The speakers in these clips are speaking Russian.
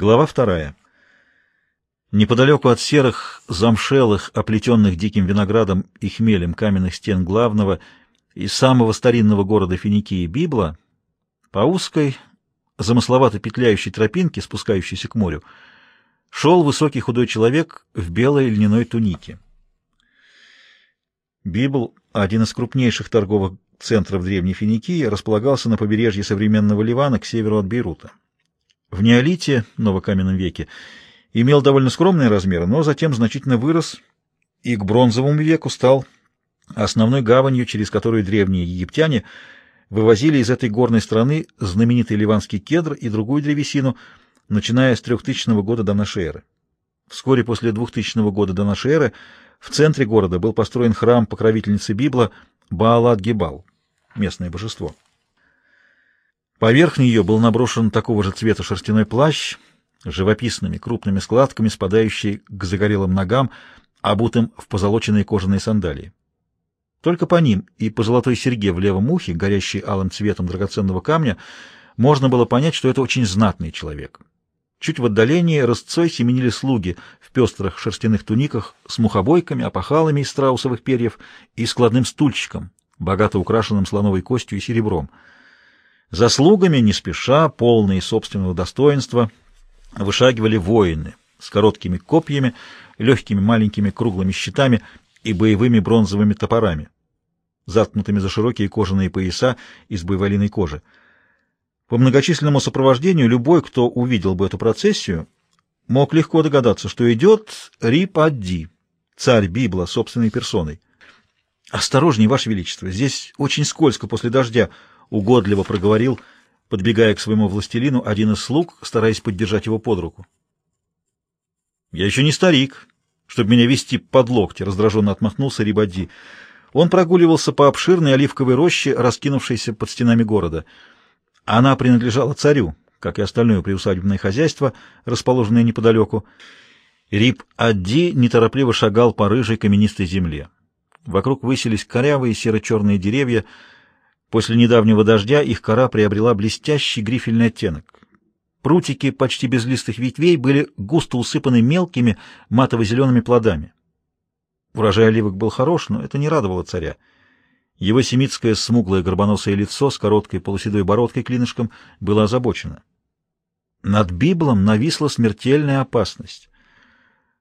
Глава вторая. Неподалеку от серых, замшелых, оплетенных диким виноградом и хмелем каменных стен главного и самого старинного города Финикии Библа, по узкой, замысловато петляющей тропинке, спускающейся к морю, шел высокий худой человек в белой льняной тунике. Библ, один из крупнейших торговых центров Древней Финикии, располагался на побережье современного Ливана к северу от Бейрута. В неолите, новокаменном веке, имел довольно скромные размеры, но затем значительно вырос и к бронзовому веку стал основной гаванью, через которую древние египтяне вывозили из этой горной страны знаменитый ливанский кедр и другую древесину, начиная с 3000 года до нашей эры. Вскоре после 2000 года до нашей эры в центре города был построен храм покровительницы Библа Баалат-Гебал, местное божество. Поверх нее был наброшен такого же цвета шерстяной плащ, живописными крупными складками, спадающий к загорелым ногам, обутым в позолоченные кожаные сандалии. Только по ним и по золотой серьге в левом ухе, горящей алым цветом драгоценного камня, можно было понять, что это очень знатный человек. Чуть в отдалении рысцой семенили слуги в пестрых шерстяных туниках с мухобойками, опахалами из страусовых перьев и складным стульчиком, богато украшенным слоновой костью и серебром. За слугами, не спеша, полные собственного достоинства, вышагивали воины с короткими копьями, легкими маленькими круглыми щитами и боевыми бронзовыми топорами, заткнутыми за широкие кожаные пояса из боеволиной кожи. По многочисленному сопровождению любой, кто увидел бы эту процессию, мог легко догадаться, что идет Рипадди, царь Библа, собственной персоной. «Осторожней, Ваше Величество, здесь очень скользко после дождя», — угодливо проговорил, подбегая к своему властелину, один из слуг, стараясь поддержать его под руку. «Я еще не старик, чтобы меня вести под локти», — раздраженно отмахнулся Рибадди. Он прогуливался по обширной оливковой роще, раскинувшейся под стенами города — она принадлежала царю, как и остальное приусадебное хозяйство, расположенное неподалеку. Рип-Адди неторопливо шагал по рыжей каменистой земле. Вокруг высились корявые серо-черные деревья. После недавнего дождя их кора приобрела блестящий грифельный оттенок. Прутики почти безлистых ветвей были густо усыпаны мелкими матово-зелеными плодами. Урожай оливок был хорош, но это не радовало царя. Его семитское смуглое горбоносое лицо с короткой полуседой бородкой клинышком было озабочено. Над Библом нависла смертельная опасность.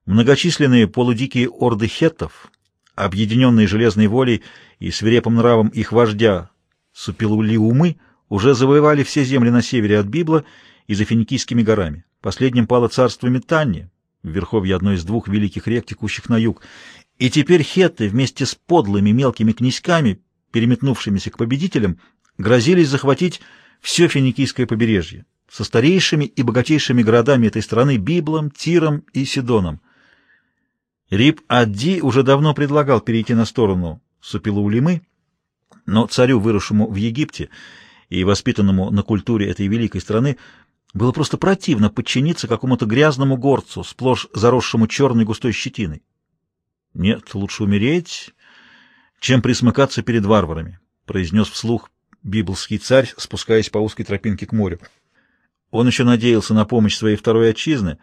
Многочисленные полудикие орды хеттов, объединенные железной волей и свирепым нравом их вождя Супилулиумы, уже завоевали все земли на севере от Библа и за Финикийскими горами. Последним пало царство Метанни, в верховье одной из двух великих рек, текущих на юг, и теперь хетты вместе с подлыми мелкими князьками переметнувшимися к победителям, грозились захватить все финикийское побережье со старейшими и богатейшими городами этой страны Библом, Тиром и Сидоном. Риб-Адди уже давно предлагал перейти на сторону Супилаулимы, но царю, выросшему в Египте и воспитанному на культуре этой великой страны, было просто противно подчиниться какому-то грязному горцу, сплошь заросшему черной густой щетиной. Нет, лучше умереть чем присмыкаться перед варварами, произнес вслух библский царь, спускаясь по узкой тропинке к морю. Он еще надеялся на помощь своей второй отчизны.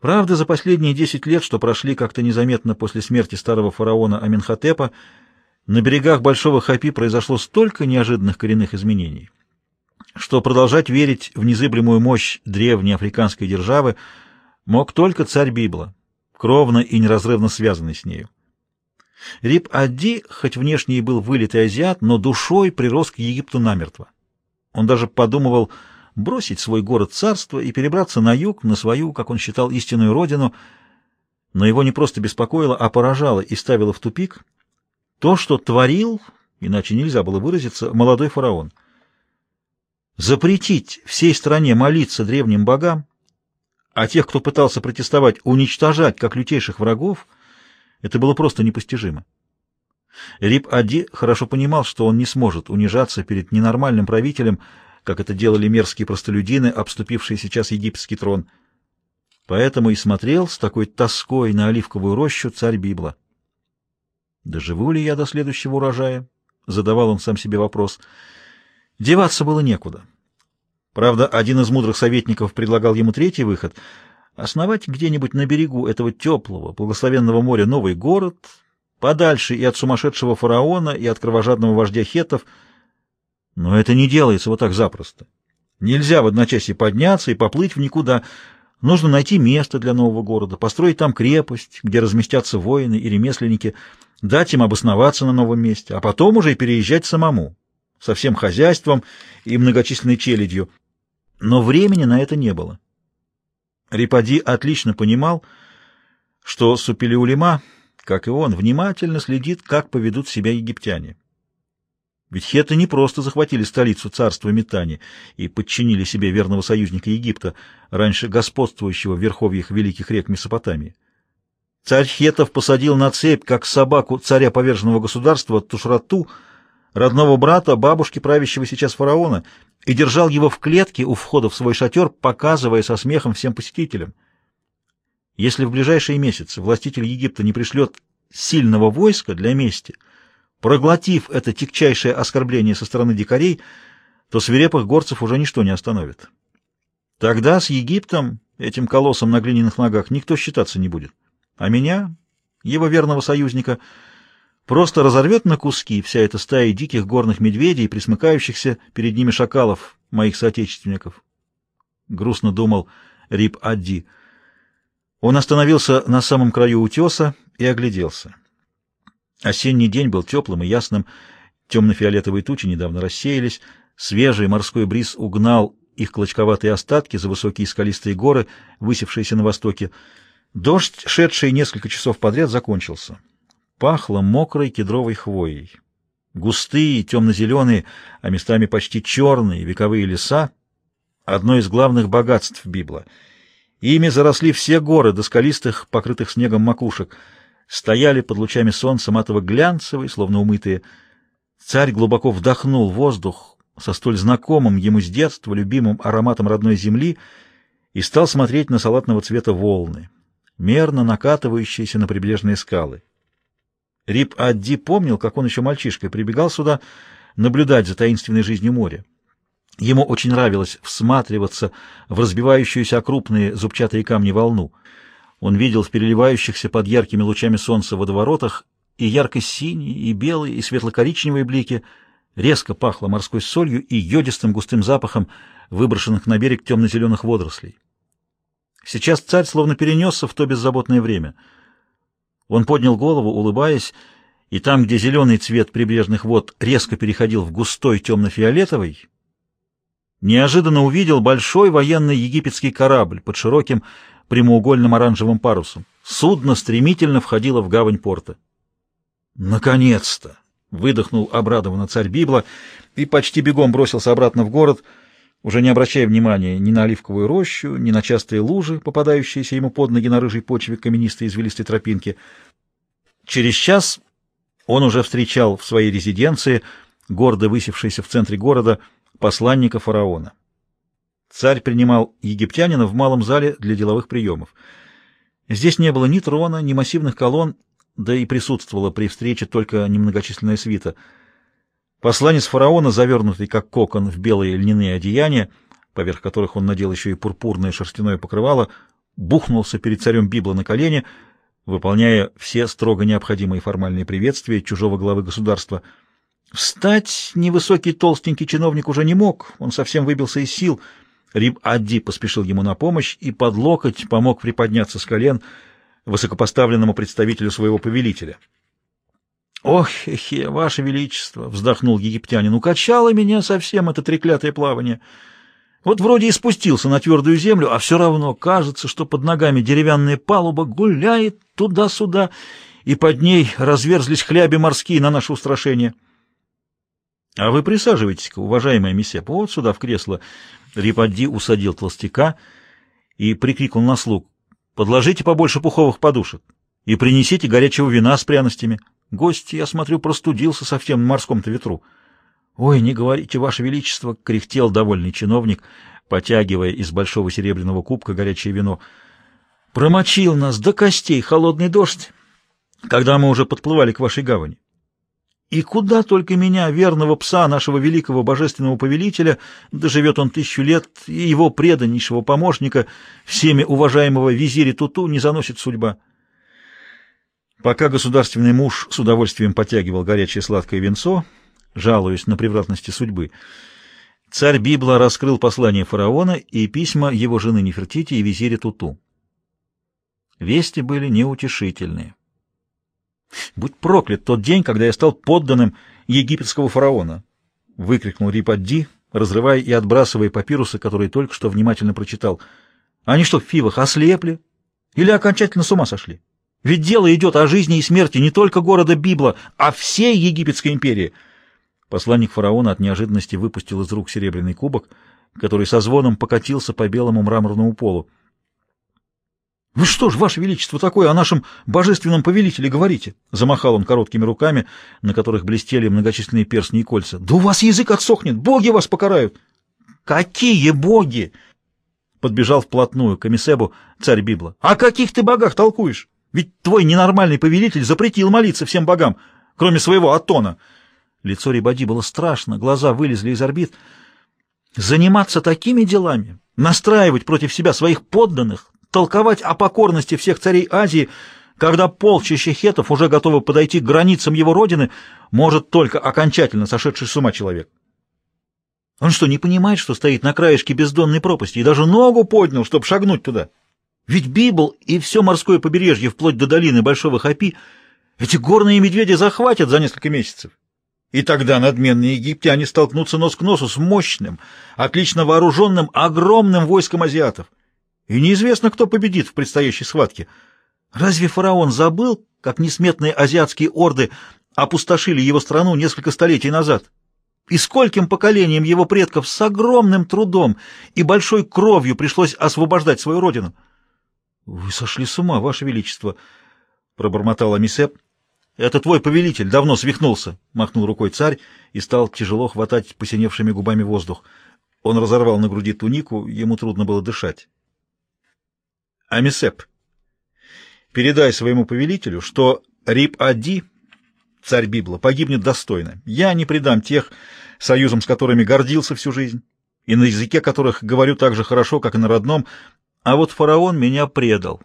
Правда, за последние десять лет, что прошли как-то незаметно после смерти старого фараона Аменхотепа, на берегах Большого Хапи произошло столько неожиданных коренных изменений, что продолжать верить в незыблемую мощь древней африканской державы мог только царь Библа, кровно и неразрывно связанный с нею. Риб-Адди, хоть внешне и был вылитый азиат, но душой прирос к Египту намертво. Он даже подумывал бросить свой город-царство и перебраться на юг, на свою, как он считал, истинную родину, но его не просто беспокоило, а поражало и ставило в тупик то, что творил, иначе нельзя было выразиться, молодой фараон. Запретить всей стране молиться древним богам, а тех, кто пытался протестовать, уничтожать как лютейших врагов — это было просто непостижимо. Рип-Ади хорошо понимал, что он не сможет унижаться перед ненормальным правителем, как это делали мерзкие простолюдины, обступившие сейчас египетский трон. Поэтому и смотрел с такой тоской на оливковую рощу царь Библа. «Доживу ли я до следующего урожая?» — задавал он сам себе вопрос. Деваться было некуда. Правда, один из мудрых советников предлагал ему третий выход — основать где-нибудь на берегу этого теплого, благословенного моря новый город, подальше и от сумасшедшего фараона, и от кровожадного вождя хетов. Но это не делается вот так запросто. Нельзя в одночасье подняться и поплыть в никуда. Нужно найти место для нового города, построить там крепость, где разместятся воины и ремесленники, дать им обосноваться на новом месте, а потом уже и переезжать самому, со всем хозяйством и многочисленной челядью. Но времени на это не было. Рипади отлично понимал, что Супелиулима, как и он, внимательно следит, как поведут себя египтяне. Ведь хеты не просто захватили столицу царства Метани и подчинили себе верного союзника Египта, раньше господствующего в верховьях великих рек Месопотамии. Царь хетов посадил на цепь, как собаку царя поверженного государства Тушрату, родного брата бабушки правящего сейчас фараона, и держал его в клетке у входа в свой шатер, показывая со смехом всем посетителям. Если в ближайшие месяцы властитель Египта не пришлет сильного войска для мести, проглотив это тягчайшее оскорбление со стороны дикарей, то свирепых горцев уже ничто не остановит. Тогда с Египтом, этим колоссом на глиняных ногах, никто считаться не будет. А меня, его верного союзника, просто разорвет на куски вся эта стая диких горных медведей, присмыкающихся перед ними шакалов, моих соотечественников. Грустно думал Рип Адди. Он остановился на самом краю утеса и огляделся. Осенний день был теплым и ясным, темно-фиолетовые тучи недавно рассеялись, свежий морской бриз угнал их клочковатые остатки за высокие скалистые горы, высевшиеся на востоке. Дождь, шедший несколько часов подряд, закончился. Пахло мокрой кедровой хвоей. Густые, темно-зеленые, а местами почти черные вековые леса — одно из главных богатств Библа. Ими заросли все горы до скалистых, покрытых снегом макушек, стояли под лучами солнца матово-глянцевые, словно умытые. Царь глубоко вдохнул воздух со столь знакомым ему с детства любимым ароматом родной земли и стал смотреть на салатного цвета волны, мерно накатывающиеся на прибрежные скалы. Рип Адди помнил, как он еще мальчишкой прибегал сюда наблюдать за таинственной жизнью моря. Ему очень нравилось всматриваться в разбивающуюся о крупные зубчатые камни волну. Он видел в переливающихся под яркими лучами солнца водоворотах и ярко-синие, и белые, и светло-коричневые блики, резко пахло морской солью и йодистым густым запахом выброшенных на берег темно-зеленых водорослей. Сейчас царь словно перенесся в то беззаботное время — он поднял голову, улыбаясь, и там, где зеленый цвет прибрежных вод резко переходил в густой темно-фиолетовый, неожиданно увидел большой военный египетский корабль под широким прямоугольным оранжевым парусом. Судно стремительно входило в гавань порта. «Наконец-то!» — выдохнул обрадованно царь Библа и почти бегом бросился обратно в город, уже не обращая внимания ни на оливковую рощу, ни на частые лужи, попадающиеся ему под ноги на рыжей почве каменистой извилистой тропинки. Через час он уже встречал в своей резиденции, гордо высевшийся в центре города, посланника фараона. Царь принимал египтянина в малом зале для деловых приемов. Здесь не было ни трона, ни массивных колонн, да и присутствовала при встрече только немногочисленная свита — Посланец фараона, завернутый как кокон в белые льняные одеяния, поверх которых он надел еще и пурпурное шерстяное покрывало, бухнулся перед царем Библа на колени, выполняя все строго необходимые формальные приветствия чужого главы государства. Встать невысокий толстенький чиновник уже не мог, он совсем выбился из сил. Риб-Адди поспешил ему на помощь и под локоть помог приподняться с колен высокопоставленному представителю своего повелителя. «Ох, хе, ваше величество!» — вздохнул египтянин. «Укачало меня совсем это треклятое плавание. Вот вроде и спустился на твердую землю, а все равно кажется, что под ногами деревянная палуба гуляет туда-сюда, и под ней разверзлись хляби морские на наше устрашение». «А вы присаживайтесь-ка, уважаемая мессепа, вот сюда, в кресло». Рипадди усадил толстяка и прикрикнул на слуг. «Подложите побольше пуховых подушек и принесите горячего вина с пряностями». Гость, я смотрю, простудился совсем на морском-то ветру. — Ой, не говорите, Ваше Величество! — кряхтел довольный чиновник, потягивая из большого серебряного кубка горячее вино. — Промочил нас до костей холодный дождь, когда мы уже подплывали к вашей гавани. И куда только меня, верного пса нашего великого божественного повелителя, доживет он тысячу лет, и его преданнейшего помощника, всеми уважаемого визири Туту, не заносит судьба. Пока государственный муж с удовольствием потягивал горячее сладкое венцо, жалуясь на превратности судьбы, царь Библа раскрыл послание фараона и письма его жены Нефертити и визире Туту. Вести были неутешительные. «Будь проклят тот день, когда я стал подданным египетского фараона!» — выкрикнул Рипадди, разрывая и отбрасывая папирусы, которые только что внимательно прочитал. «Они что, в фивах ослепли? Или окончательно с ума сошли? Ведь дело идет о жизни и смерти не только города Библа, а всей Египетской империи!» Посланник фараона от неожиданности выпустил из рук серебряный кубок, который со звоном покатился по белому мраморному полу. «Вы что ж, Ваше Величество, такое о нашем божественном повелителе говорите?» Замахал он короткими руками, на которых блестели многочисленные перстни и кольца. «Да у вас язык отсохнет! Боги вас покарают!» «Какие боги?» Подбежал вплотную к Эмисебу царь Библа. «О каких ты богах толкуешь? Ведь твой ненормальный повелитель запретил молиться всем богам, кроме своего Атона». Лицо Рибади было страшно, глаза вылезли из орбит. «Заниматься такими делами, настраивать против себя своих подданных, толковать о покорности всех царей Азии, когда полчища хетов уже готовы подойти к границам его родины, может только окончательно сошедший с ума человек. Он что, не понимает, что стоит на краешке бездонной пропасти и даже ногу поднял, чтобы шагнуть туда? Ведь Библ и все морское побережье, вплоть до долины Большого Хапи, эти горные медведи захватят за несколько месяцев. И тогда надменные египтяне столкнутся нос к носу с мощным, отлично вооруженным, огромным войском азиатов. И неизвестно, кто победит в предстоящей схватке. Разве фараон забыл, как несметные азиатские орды опустошили его страну несколько столетий назад? И скольким поколениям его предков с огромным трудом и большой кровью пришлось освобождать свою родину? — Вы сошли с ума, Ваше Величество! — пробормотал Амисеп. — Это твой повелитель давно свихнулся! — махнул рукой царь и стал тяжело хватать посиневшими губами воздух. Он разорвал на груди тунику, ему трудно было дышать. Амисеп, передай своему повелителю, что Рип-Ади, царь Библа, погибнет достойно. Я не предам тех, союзом с которыми гордился всю жизнь, и на языке которых говорю так же хорошо, как и на родном, а вот фараон меня предал.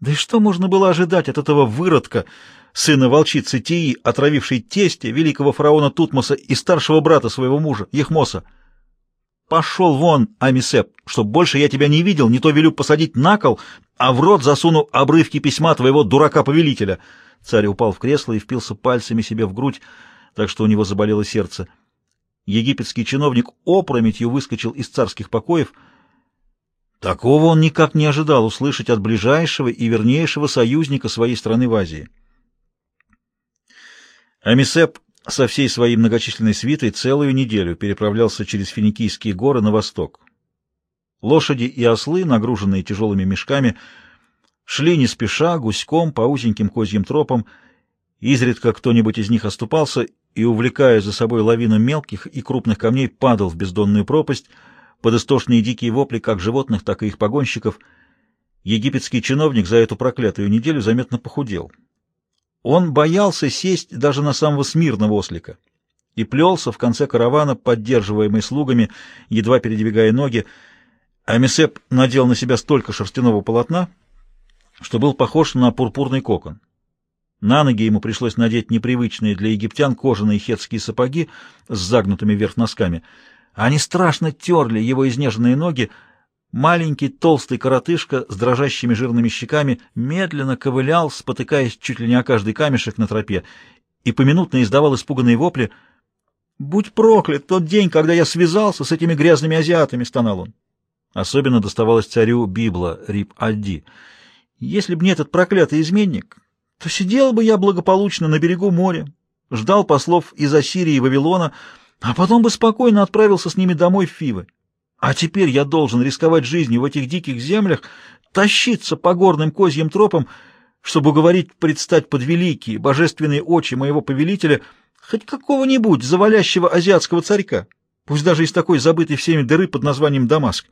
Да и что можно было ожидать от этого выродка, сына волчицы Тии, отравившей тестя великого фараона Тутмоса и старшего брата своего мужа, Ехмоса? Пошел вон, Амисеп, чтоб больше я тебя не видел, не то велю посадить на кол, а в рот засуну обрывки письма твоего дурака-повелителя. Царь упал в кресло и впился пальцами себе в грудь, так что у него заболело сердце. Египетский чиновник опрометью выскочил из царских покоев. Такого он никак не ожидал услышать от ближайшего и вернейшего союзника своей страны в Азии. Амисеп со всей своей многочисленной свитой целую неделю переправлялся через Финикийские горы на восток. Лошади и ослы, нагруженные тяжелыми мешками, шли не спеша, гуськом, по узеньким козьим тропам. Изредка кто-нибудь из них оступался и, увлекая за собой лавину мелких и крупных камней, падал в бездонную пропасть под истошные дикие вопли как животных, так и их погонщиков. Египетский чиновник за эту проклятую неделю заметно похудел. Он боялся сесть даже на самого смирного ослика и плелся в конце каравана, поддерживаемый слугами, едва передвигая ноги. Амисеп надел на себя столько шерстяного полотна, что был похож на пурпурный кокон. На ноги ему пришлось надеть непривычные для египтян кожаные хетские сапоги с загнутыми вверх носками. Они страшно терли его изнеженные ноги, Маленький толстый коротышка с дрожащими жирными щеками медленно ковылял, спотыкаясь чуть ли не о каждый камешек на тропе, и поминутно издавал испуганные вопли. «Будь проклят тот день, когда я связался с этими грязными азиатами!» — стонал он. Особенно доставалось царю Библа, Рип-Адди. «Если б не этот проклятый изменник, то сидел бы я благополучно на берегу моря, ждал послов из Ассирии и Вавилона, а потом бы спокойно отправился с ними домой в Фивы. А теперь я должен рисковать жизнью в этих диких землях, тащиться по горным козьим тропам, чтобы уговорить предстать под великие божественные очи моего повелителя хоть какого-нибудь завалящего азиатского царька, пусть даже из такой забытой всеми дыры под названием Дамаск.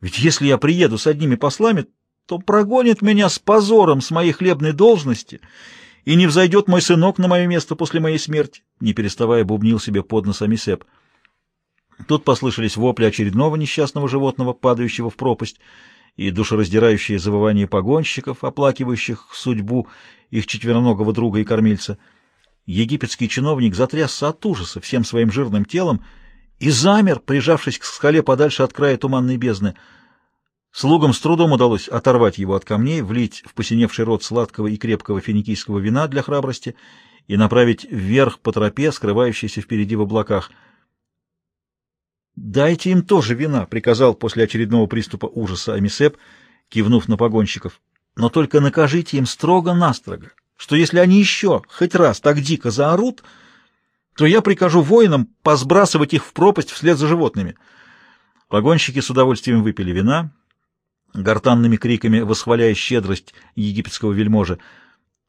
Ведь если я приеду с одними послами, то прогонят меня с позором с моей хлебной должности и не взойдет мой сынок на мое место после моей смерти, не переставая бубнил себе под нос Амисеп. Тут послышались вопли очередного несчастного животного, падающего в пропасть, и душераздирающие завывания погонщиков, оплакивающих судьбу их четвероногого друга и кормильца. Египетский чиновник затрясся от ужаса всем своим жирным телом и замер, прижавшись к скале подальше от края туманной бездны. Слугам с трудом удалось оторвать его от камней, влить в посиневший рот сладкого и крепкого финикийского вина для храбрости и направить вверх по тропе, скрывающейся впереди в облаках — «Дайте им тоже вина», — приказал после очередного приступа ужаса Амисеп, кивнув на погонщиков. «Но только накажите им строго-настрого, что если они еще хоть раз так дико заорут, то я прикажу воинам посбрасывать их в пропасть вслед за животными». Погонщики с удовольствием выпили вина, гортанными криками восхваляя щедрость египетского вельможи,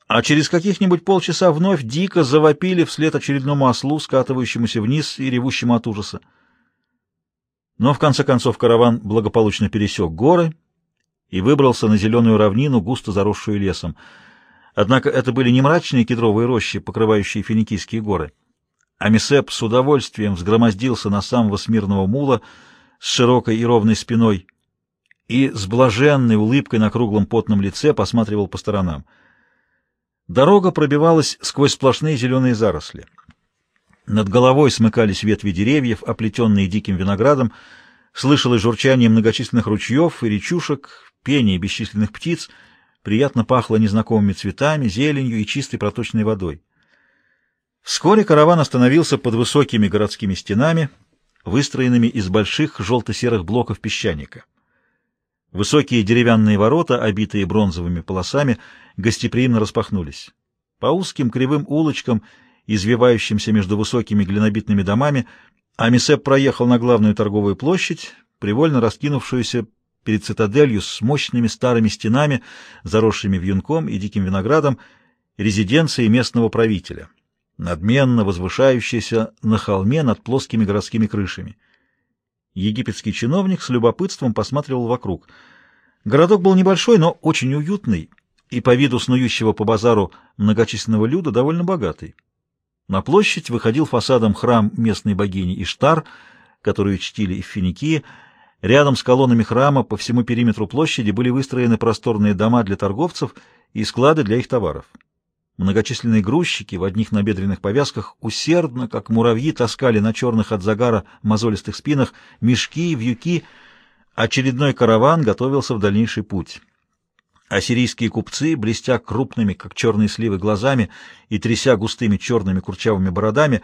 а через каких-нибудь полчаса вновь дико завопили вслед очередному ослу, скатывающемуся вниз и ревущему от ужаса. Но в конце концов караван благополучно пересек горы и выбрался на зеленую равнину, густо заросшую лесом. Однако это были не мрачные кедровые рощи, покрывающие финикийские горы. Амисеп с удовольствием взгромоздился на самого смирного мула с широкой и ровной спиной и с блаженной улыбкой на круглом потном лице посматривал по сторонам. Дорога пробивалась сквозь сплошные зеленые заросли. Над головой смыкались ветви деревьев, оплетенные диким виноградом, слышалось журчание многочисленных ручьев и речушек, пение бесчисленных птиц, приятно пахло незнакомыми цветами, зеленью и чистой проточной водой. Вскоре караван остановился под высокими городскими стенами, выстроенными из больших желто-серых блоков песчаника. Высокие деревянные ворота, обитые бронзовыми полосами, гостеприимно распахнулись. По узким кривым улочкам извивающимся между высокими глинобитными домами, Амисеп проехал на главную торговую площадь, привольно раскинувшуюся перед цитаделью с мощными старыми стенами, заросшими вьюнком и диким виноградом, резиденцией местного правителя, надменно возвышающейся на холме над плоскими городскими крышами. Египетский чиновник с любопытством посматривал вокруг. Городок был небольшой, но очень уютный, и по виду снующего по базару многочисленного люда довольно богатый. На площадь выходил фасадом храм местной богини Иштар, которую чтили и в Финикии. Рядом с колоннами храма по всему периметру площади были выстроены просторные дома для торговцев и склады для их товаров. Многочисленные грузчики в одних набедренных повязках усердно, как муравьи, таскали на черных от загара мозолистых спинах мешки, вьюки. Очередной караван готовился в дальнейший путь. Ассирийские купцы, блестя крупными, как черные сливы, глазами и тряся густыми черными курчавыми бородами,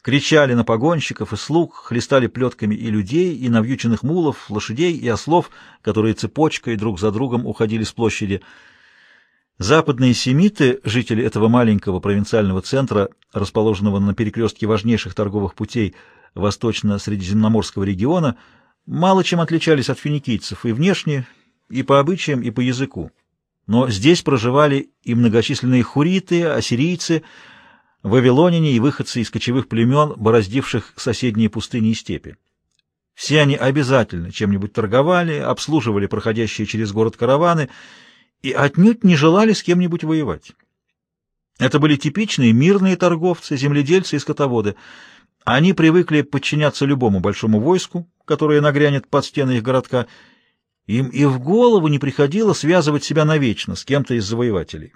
кричали на погонщиков и слуг, хлестали плетками и людей, и навьюченных мулов, лошадей и ослов, которые цепочкой друг за другом уходили с площади. Западные семиты, жители этого маленького провинциального центра, расположенного на перекрестке важнейших торговых путей восточно-средиземноморского региона, мало чем отличались от финикийцев и внешне, и по обычаям, и по языку. Но здесь проживали и многочисленные хуриты, ассирийцы, вавилоняне и выходцы из кочевых племен, бороздивших соседние пустыни и степи. Все они обязательно чем-нибудь торговали, обслуживали проходящие через город караваны и отнюдь не желали с кем-нибудь воевать. Это были типичные мирные торговцы, земледельцы и скотоводы. Они привыкли подчиняться любому большому войску, которое нагрянет под стены их городка, им и в голову не приходило связывать себя навечно с кем-то из завоевателей.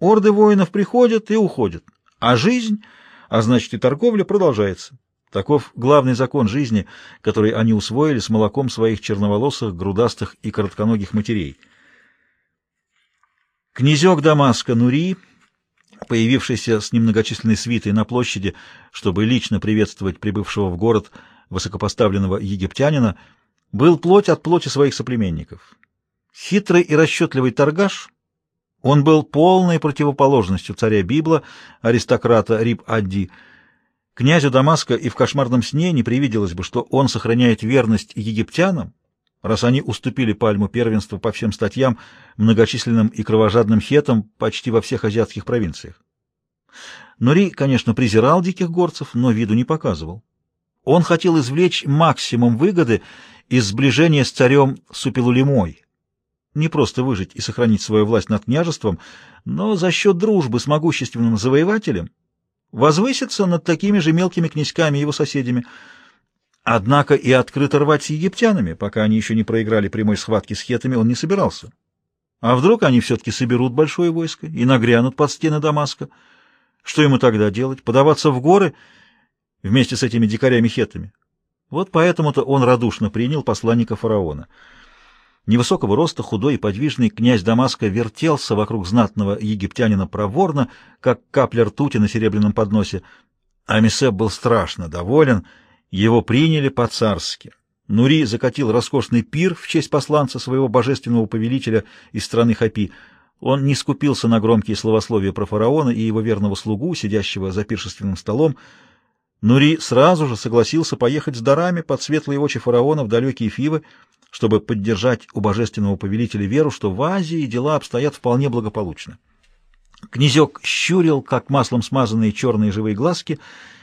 Орды воинов приходят и уходят, а жизнь, а значит и торговля, продолжается. Таков главный закон жизни, который они усвоили с молоком своих черноволосых, грудастых и коротконогих матерей. Князек Дамаска Нури, появившийся с немногочисленной свитой на площади, чтобы лично приветствовать прибывшего в город высокопоставленного египтянина, был плоть от плоти своих соплеменников. Хитрый и расчетливый торгаш, он был полной противоположностью царя Библа, аристократа Риб-Адди. Князю Дамаска и в кошмарном сне не привиделось бы, что он сохраняет верность египтянам, раз они уступили пальму первенства по всем статьям многочисленным и кровожадным хетам почти во всех азиатских провинциях. Нури, конечно, презирал диких горцев, но виду не показывал. Он хотел извлечь максимум выгоды из сближения с царем Супилулимой, не просто выжить и сохранить свою власть над княжеством, но за счет дружбы с могущественным завоевателем возвыситься над такими же мелкими князьками его соседями. Однако и открыто рвать с египтянами, пока они еще не проиграли прямой схватки с хетами, он не собирался. А вдруг они все-таки соберут большое войско и нагрянут под стены Дамаска? Что ему тогда делать? Подаваться в горы вместе с этими дикарями-хетами? Вот поэтому-то он радушно принял посланника фараона. Невысокого роста, худой и подвижный, князь Дамаска вертелся вокруг знатного египтянина проворно, как капля ртути на серебряном подносе. Амисеп был страшно доволен, его приняли по-царски. Нури закатил роскошный пир в честь посланца своего божественного повелителя из страны Хапи. Он не скупился на громкие словословия про фараона и его верного слугу, сидящего за пиршественным столом. Нури сразу же согласился поехать с дарами под светлые очи фараона в далекие Фивы, чтобы поддержать у божественного повелителя веру, что в Азии дела обстоят вполне благополучно. Князек щурил, как маслом смазанные черные живые глазки,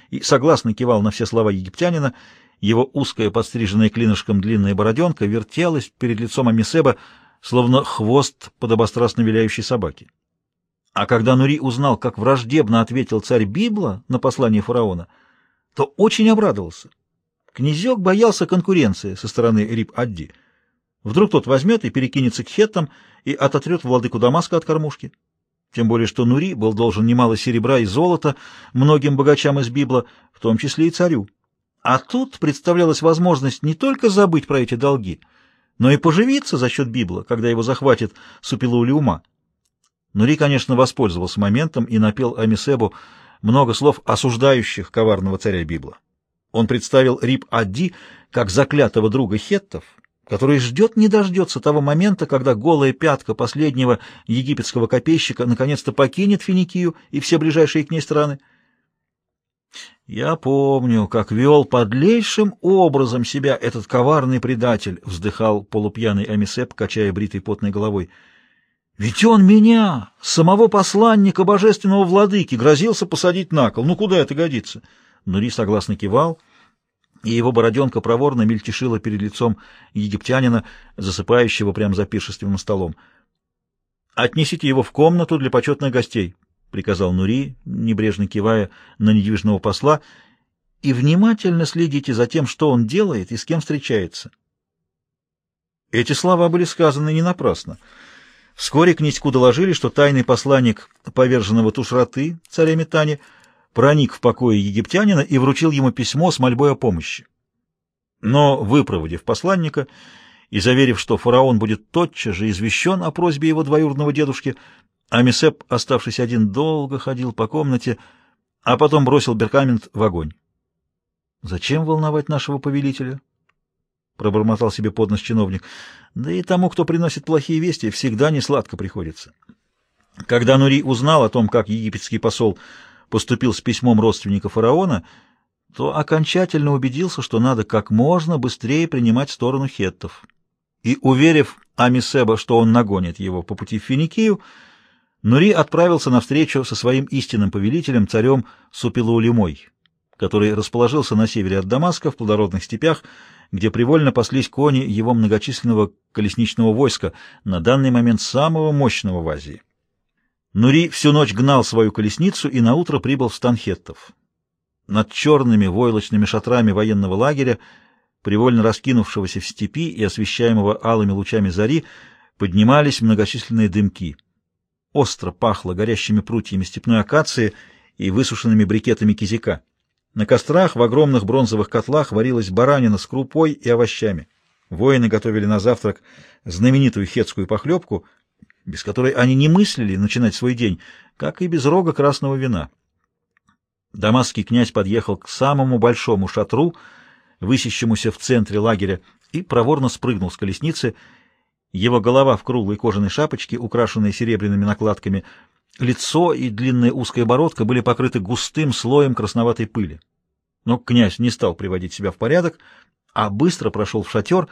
и согласно кивал на все слова египтянина, его узкая, подстриженная клинышком длинная бороденка вертелась перед лицом Амисеба, словно хвост подобострастно виляющей собаки. А когда Нури узнал, как враждебно ответил царь Библа на послание фараона, то очень обрадовался. Князек боялся конкуренции со стороны Риб-Адди. Вдруг тот возьмет и перекинется к хеттам и ототрет владыку Дамаска от кормушки. Тем более, что Нури был должен немало серебра и золота многим богачам из Библа, в том числе и царю. А тут представлялась возможность не только забыть про эти долги, но и поживиться за счет Библа, когда его захватит Супилаулиума. Нури, конечно, воспользовался моментом и напел Амисебу много слов, осуждающих коварного царя Библа. Он представил Риб-Ади как заклятого друга хеттов, который ждет не дождется того момента, когда голая пятка последнего египетского копейщика наконец-то покинет Финикию и все ближайшие к ней страны. «Я помню, как вел подлейшим образом себя этот коварный предатель», — вздыхал полупьяный Амисеп, качая бритой потной головой. «Ведь он меня, самого посланника божественного владыки, грозился посадить на кол. Ну куда это годится?» Нури согласно кивал, и его бороденка проворно мельтешила перед лицом египтянина, засыпающего прямо за пиршественным столом. «Отнесите его в комнату для почетных гостей», — приказал Нури, небрежно кивая на недвижного посла, — и внимательно следите за тем, что он делает и с кем встречается. Эти слова были сказаны не напрасно. Вскоре князьку доложили, что тайный посланник поверженного Тушраты, царя Метани, проник в покое египтянина и вручил ему письмо с мольбой о помощи. Но, выпроводив посланника и заверив, что фараон будет тотчас же извещен о просьбе его двоюродного дедушки, Амисеп, оставшись один, долго ходил по комнате, а потом бросил беркамент в огонь. «Зачем волновать нашего повелителя?» — пробормотал себе под нос чиновник. «Да и тому, кто приносит плохие вести, всегда не сладко приходится». Когда Нури узнал о том, как египетский посол поступил с письмом родственника фараона, то окончательно убедился, что надо как можно быстрее принимать сторону хеттов. И, уверив Амисеба, что он нагонит его по пути в Финикию, Нури отправился навстречу со своим истинным повелителем, царем Супилаулимой, который расположился на севере от Дамаска, в плодородных степях, где привольно паслись кони его многочисленного колесничного войска, на данный момент самого мощного в Азии. Нури всю ночь гнал свою колесницу и наутро прибыл в Станхеттов. Над черными войлочными шатрами военного лагеря, привольно раскинувшегося в степи и освещаемого алыми лучами зари, поднимались многочисленные дымки — Остро пахло горящими прутьями степной акации и высушенными брикетами кизика. На кострах в огромных бронзовых котлах варилась баранина с крупой и овощами. Воины готовили на завтрак знаменитую хетскую похлебку, без которой они не мыслили начинать свой день, как и без рога красного вина. Дамасский князь подъехал к самому большому шатру, высящемуся в центре лагеря, и проворно спрыгнул с колесницы — его голова в круглой кожаной шапочке, украшенной серебряными накладками, лицо и длинная узкая бородка были покрыты густым слоем красноватой пыли. Но князь не стал приводить себя в порядок, а быстро прошел в шатер,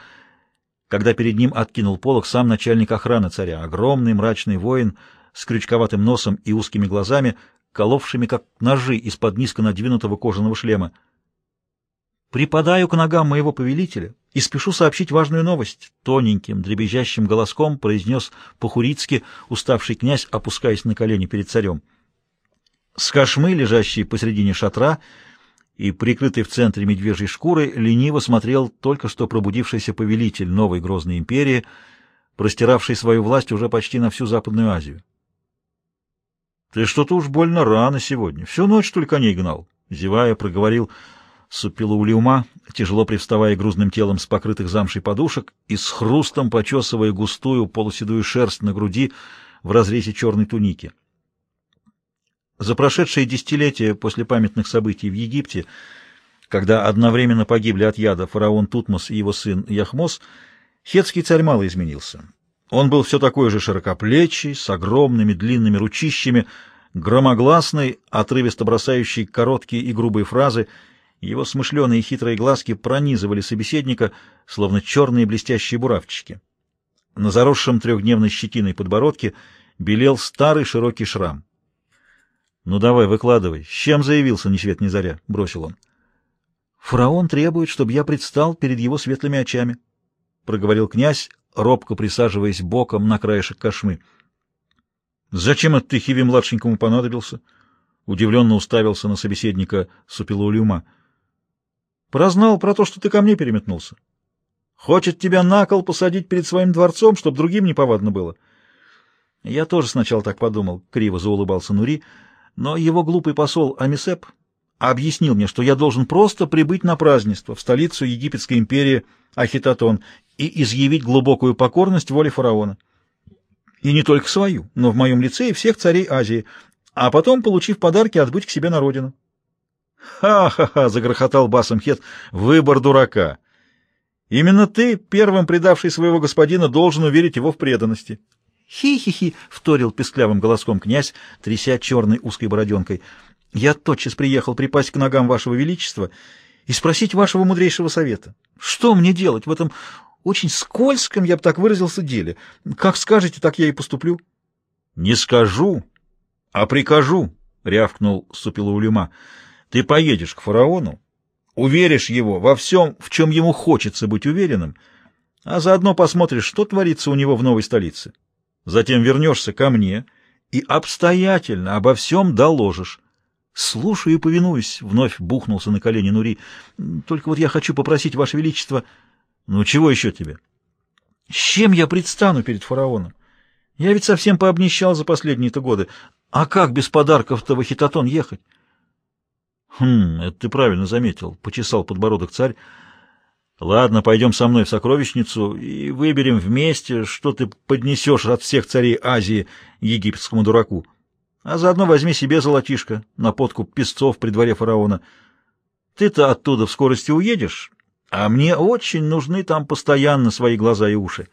когда перед ним откинул полог сам начальник охраны царя, огромный мрачный воин с крючковатым носом и узкими глазами, коловшими как ножи из-под низко надвинутого кожаного шлема. Припадаю к ногам моего повелителя и спешу сообщить важную новость. Тоненьким, дребезжащим голоском произнес Похурицкий, уставший князь, опускаясь на колени перед царем. С кошмы, лежащей посредине шатра и прикрытый в центре медвежьей шкурой, лениво смотрел только что пробудившийся повелитель новой грозной империи, простиравший свою власть уже почти на всю Западную Азию. — Ты что-то уж больно рано сегодня. Всю ночь только коней гнал. Зевая, проговорил Супилаулиума, тяжело привставая грузным телом с покрытых замшей подушек и с хрустом почесывая густую полуседую шерсть на груди в разрезе черной туники. За прошедшие десятилетия после памятных событий в Египте, когда одновременно погибли от яда фараон Тутмос и его сын Яхмос, хетский царь мало изменился. Он был все такой же широкоплечий, с огромными длинными ручищами, громогласный, отрывисто бросающий короткие и грубые фразы — его смышленые хитрые глазки пронизывали собеседника, словно черные блестящие буравчики. На заросшем трехдневной щетиной подбородке белел старый широкий шрам. — Ну давай, выкладывай. С чем заявился ни свет ни заря? — бросил он. — Фараон требует, чтобы я предстал перед его светлыми очами, — проговорил князь, робко присаживаясь боком на краешек кошмы. — Зачем это ты Хиви-младшенькому понадобился? — удивленно уставился на собеседника Супилаулюма. — Прознал про то, что ты ко мне переметнулся. Хочет тебя на кол посадить перед своим дворцом, чтобы другим не повадно было. Я тоже сначала так подумал, — криво заулыбался Нури, но его глупый посол Амисеп объяснил мне, что я должен просто прибыть на празднество в столицу Египетской империи Ахитотон и изъявить глубокую покорность воле фараона. И не только свою, но в моем лице и всех царей Азии, а потом, получив подарки, отбыть к себе на родину. «Ха-ха-ха!» — загрохотал басом Хет. «Выбор дурака! Именно ты, первым предавший своего господина, должен уверить его в преданности». «Хи-хи-хи!» — вторил песклявым голоском князь, тряся черной узкой бороденкой. «Я тотчас приехал припасть к ногам вашего величества и спросить вашего мудрейшего совета. Что мне делать в этом очень скользком, я бы так выразился, деле? Как скажете, так я и поступлю». «Не скажу, а прикажу», — рявкнул Супилаулюма. Ты поедешь к фараону, уверишь его во всем, в чем ему хочется быть уверенным, а заодно посмотришь, что творится у него в новой столице. Затем вернешься ко мне и обстоятельно обо всем доложишь. «Слушаю и повинуюсь», — вновь бухнулся на колени Нури. «Только вот я хочу попросить, Ваше Величество...» «Ну, чего еще тебе?» «С чем я предстану перед фараоном? Я ведь совсем пообнищал за последние-то годы. А как без подарков-то в Ахитотон ехать?» «Хм, это ты правильно заметил», — почесал подбородок царь. «Ладно, пойдем со мной в сокровищницу и выберем вместе, что ты поднесешь от всех царей Азии египетскому дураку. А заодно возьми себе золотишко на подкуп песцов при дворе фараона. Ты-то оттуда в скорости уедешь, а мне очень нужны там постоянно свои глаза и уши».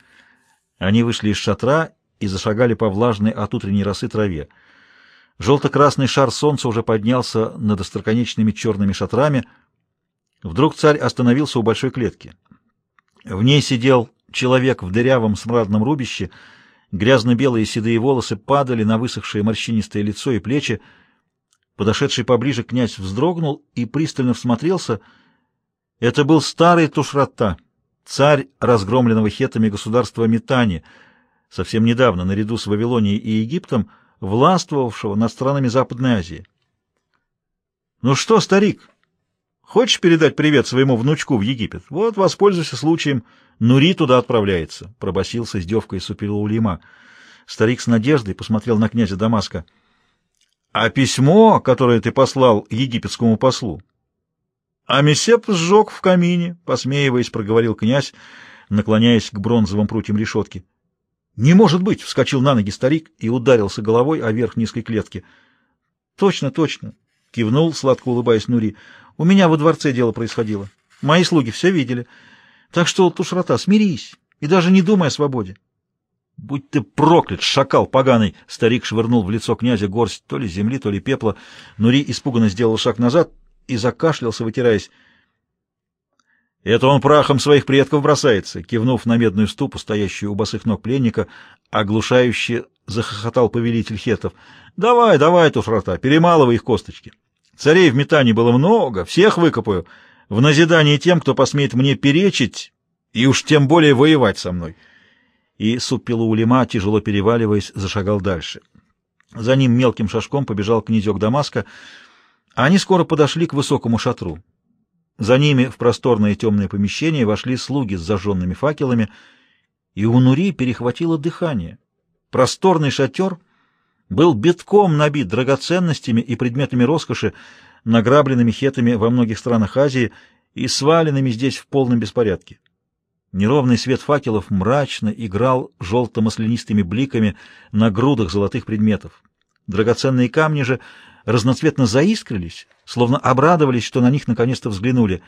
Они вышли из шатра и зашагали по влажной от утренней росы траве. Желто-красный шар солнца уже поднялся над остроконечными черными шатрами. Вдруг царь остановился у большой клетки. В ней сидел человек в дырявом смрадном рубище, грязно-белые седые волосы падали на высохшее морщинистое лицо и плечи. Подошедший поближе князь вздрогнул и пристально всмотрелся. Это был старый Тушрата, царь разгромленного хетами государства Метани, совсем недавно, наряду с Вавилонией и Египтом, властвовавшего над странами Западной Азии. «Ну что, старик, хочешь передать привет своему внучку в Египет? Вот, воспользуйся случаем, Нури туда отправляется», — пробасил с издевкой Супилаулима. Старик с надеждой посмотрел на князя Дамаска. «А письмо, которое ты послал египетскому послу?» «А Месеп сжег в камине», — посмеиваясь, проговорил князь, наклоняясь к бронзовым прутьям решетки. «Не может быть!» — вскочил на ноги старик и ударился головой о верх низкой клетки. «Точно, точно!» — кивнул, сладко улыбаясь Нури. «У меня во дворце дело происходило. Мои слуги все видели. Так что, Тушрата, смирись и даже не думай о свободе». «Будь ты проклят, шакал поганый!» — старик швырнул в лицо князя горсть то ли земли, то ли пепла. Нури испуганно сделал шаг назад и закашлялся, вытираясь. Это он прахом своих предков бросается, кивнув на медную ступу, стоящую у босых ног пленника, оглушающе захохотал повелитель хетов. Давай, давай, Туфрата, перемалывай их косточки. Царей в метании было много, всех выкопаю, в назидание тем, кто посмеет мне перечить и уж тем более воевать со мной. И Суппилаулима, тяжело переваливаясь, зашагал дальше. За ним мелким шажком побежал князек Дамаска, а они скоро подошли к высокому шатру. За ними в просторное темное помещение вошли слуги с зажженными факелами, и у Нури перехватило дыхание. Просторный шатер был битком набит драгоценностями и предметами роскоши, награбленными хетами во многих странах Азии и сваленными здесь в полном беспорядке. Неровный свет факелов мрачно играл желто-маслянистыми бликами на грудах золотых предметов. Драгоценные камни же разноцветно заискрились, словно обрадовались, что на них наконец-то взглянули.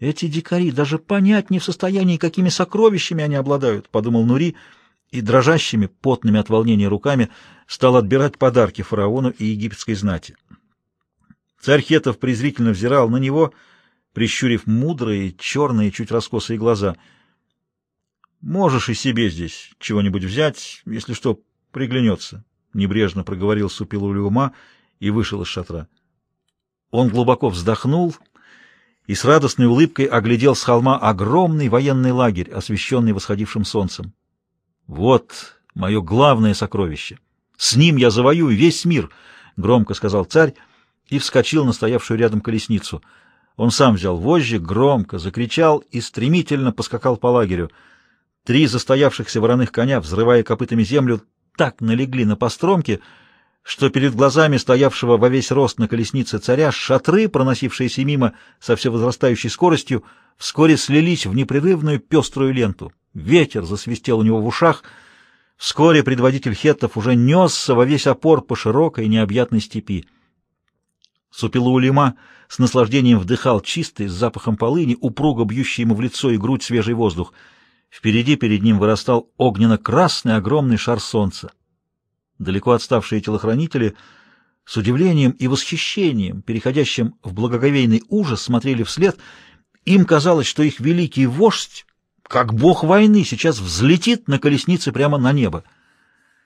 «Эти дикари даже понять не в состоянии, какими сокровищами они обладают», — подумал Нури, и дрожащими, потными от волнения руками стал отбирать подарки фараону и египетской знати. Царь Хетов презрительно взирал на него — прищурив мудрые, черные, чуть раскосые глаза. «Можешь и себе здесь чего-нибудь взять, если что, приглянется», — небрежно проговорил Супилулиума и вышел из шатра. Он глубоко вздохнул и с радостной улыбкой оглядел с холма огромный военный лагерь, освещенный восходившим солнцем. «Вот мое главное сокровище! С ним я завоюю весь мир!» — громко сказал царь и вскочил на стоявшую рядом колесницу — он сам взял вожжи, громко закричал и стремительно поскакал по лагерю. Три застоявшихся вороных коня, взрывая копытами землю, так налегли на постромки, что перед глазами стоявшего во весь рост на колеснице царя шатры, проносившиеся мимо со все возрастающей скоростью, вскоре слились в непрерывную пеструю ленту. Ветер засвистел у него в ушах. Вскоре предводитель хеттов уже несся во весь опор по широкой необъятной степи. Супилуулима с наслаждением вдыхал чистый, с запахом полыни, упруго бьющий ему в лицо и грудь свежий воздух. Впереди перед ним вырастал огненно-красный огромный шар солнца. Далеко отставшие телохранители с удивлением и восхищением, переходящим в благоговейный ужас, смотрели вслед. Им казалось, что их великий вождь, как бог войны, сейчас взлетит на колеснице прямо на небо.